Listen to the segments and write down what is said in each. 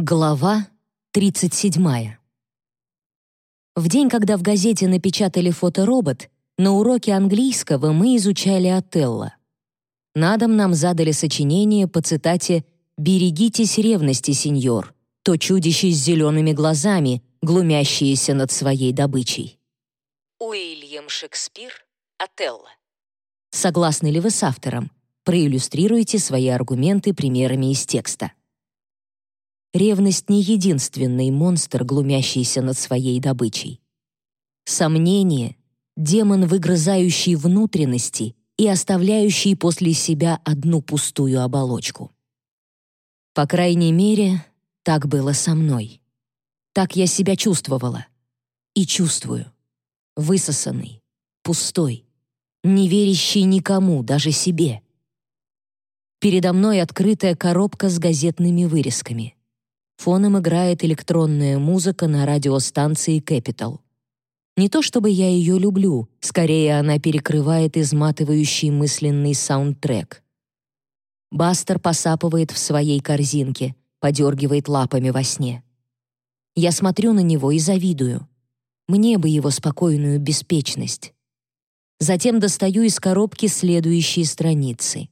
Глава 37. В день, когда в газете напечатали фоторобот, на уроке английского мы изучали Отелло. На дом нам задали сочинение по цитате «Берегитесь ревности, сеньор, то чудище с зелеными глазами, глумящееся над своей добычей». Уильям Шекспир, Отелло. Согласны ли вы с автором? Проиллюстрируйте свои аргументы примерами из текста. Ревность не единственный монстр, глумящийся над своей добычей. Сомнение — демон, выгрызающий внутренности и оставляющий после себя одну пустую оболочку. По крайней мере, так было со мной. Так я себя чувствовала. И чувствую. Высосанный, пустой, не верящий никому, даже себе. Передо мной открытая коробка с газетными вырезками — Фоном играет электронная музыка на радиостанции Capital. Не то чтобы я ее люблю, скорее она перекрывает изматывающий мысленный саундтрек. Бастер посапывает в своей корзинке, подергивает лапами во сне. Я смотрю на него и завидую. Мне бы его спокойную беспечность. Затем достаю из коробки следующие страницы.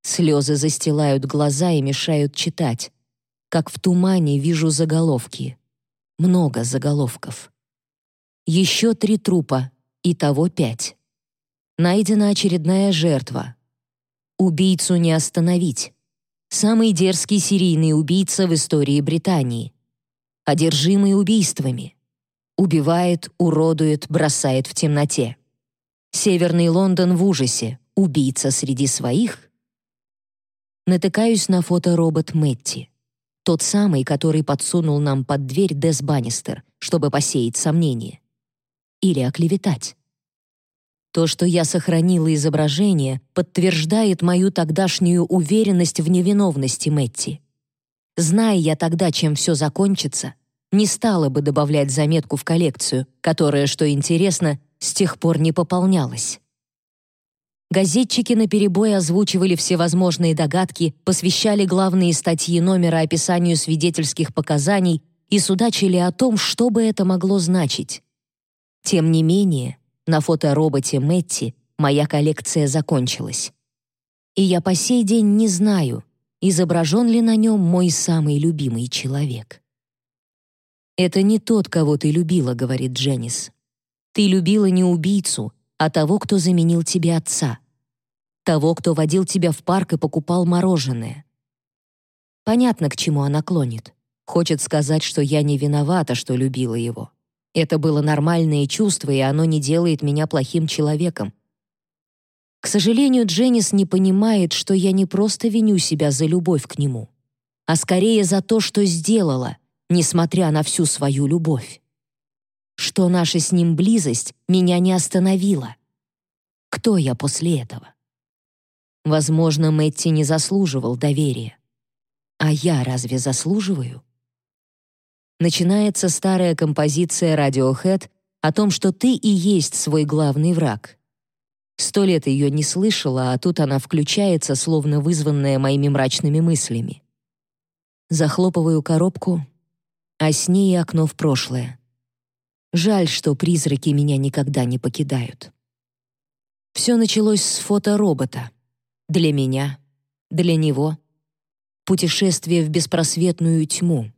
Слезы застилают глаза и мешают читать как в тумане вижу заголовки. Много заголовков. Еще три трупа, и того пять. Найдена очередная жертва. Убийцу не остановить. Самый дерзкий серийный убийца в истории Британии. Одержимый убийствами. Убивает, уродует, бросает в темноте. Северный Лондон в ужасе. Убийца среди своих. Натыкаюсь на фоторобот Мэтти. Тот самый, который подсунул нам под дверь Дес Баннистер, чтобы посеять сомнения. Или оклеветать. То, что я сохранила изображение, подтверждает мою тогдашнюю уверенность в невиновности Мэтти. Зная я тогда, чем все закончится, не стала бы добавлять заметку в коллекцию, которая, что интересно, с тех пор не пополнялась. Газетчики наперебой озвучивали всевозможные догадки, посвящали главные статьи номера описанию свидетельских показаний и судачили о том, что бы это могло значить. Тем не менее, на фотороботе Мэтти моя коллекция закончилась. И я по сей день не знаю, изображен ли на нем мой самый любимый человек. «Это не тот, кого ты любила», — говорит Дженнис. «Ты любила не убийцу, а того, кто заменил тебе отца. Того, кто водил тебя в парк и покупал мороженое. Понятно, к чему она клонит. Хочет сказать, что я не виновата, что любила его. Это было нормальное чувство, и оно не делает меня плохим человеком. К сожалению, Дженнис не понимает, что я не просто виню себя за любовь к нему, а скорее за то, что сделала, несмотря на всю свою любовь что наша с ним близость меня не остановила. Кто я после этого? Возможно, Мэтти не заслуживал доверия. А я разве заслуживаю? Начинается старая композиция Radiohead о том, что ты и есть свой главный враг. Сто лет ее не слышала, а тут она включается, словно вызванная моими мрачными мыслями. Захлопываю коробку, а с ней окно в прошлое. Жаль, что призраки меня никогда не покидают. Все началось с фоторобота. Для меня, для него. Путешествие в беспросветную тьму.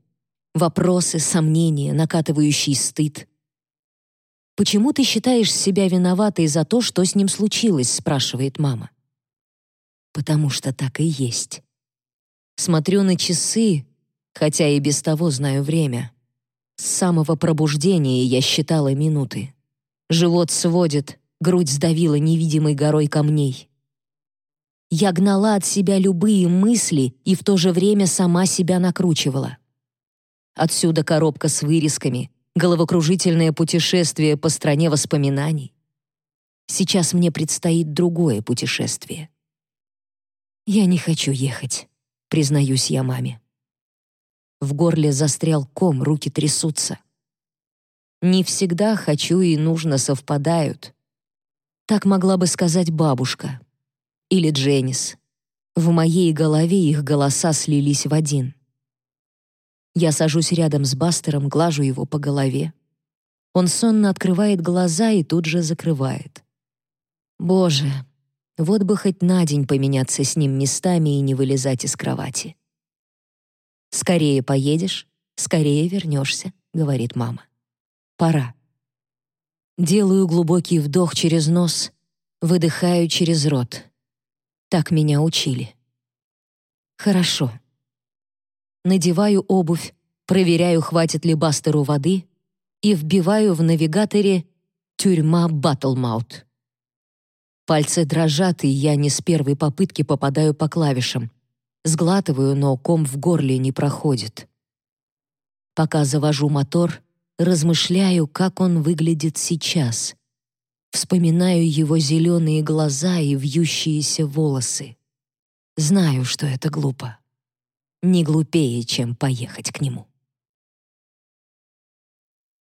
Вопросы, сомнения, накатывающий стыд. «Почему ты считаешь себя виноватой за то, что с ним случилось?» — спрашивает мама. «Потому что так и есть». Смотрю на часы, хотя и без того знаю время. С самого пробуждения я считала минуты. Живот сводит, грудь сдавила невидимой горой камней. Я гнала от себя любые мысли и в то же время сама себя накручивала. Отсюда коробка с вырезками, головокружительное путешествие по стране воспоминаний. Сейчас мне предстоит другое путешествие. Я не хочу ехать, признаюсь я маме. В горле застрял ком, руки трясутся. Не всегда хочу и нужно совпадают. Так могла бы сказать бабушка. Или Дженнис. В моей голове их голоса слились в один. Я сажусь рядом с Бастером, глажу его по голове. Он сонно открывает глаза и тут же закрывает. Боже, вот бы хоть на день поменяться с ним местами и не вылезать из кровати. «Скорее поедешь, скорее вернешься», — говорит мама. «Пора». Делаю глубокий вдох через нос, выдыхаю через рот. Так меня учили. Хорошо. Надеваю обувь, проверяю, хватит ли Бастеру воды, и вбиваю в навигаторе «Тюрьма Баттлмаут». Пальцы дрожат, и я не с первой попытки попадаю по клавишам. Сглатываю, но ком в горле не проходит. Пока завожу мотор, размышляю, как он выглядит сейчас. Вспоминаю его зеленые глаза и вьющиеся волосы. Знаю, что это глупо. Не глупее, чем поехать к нему.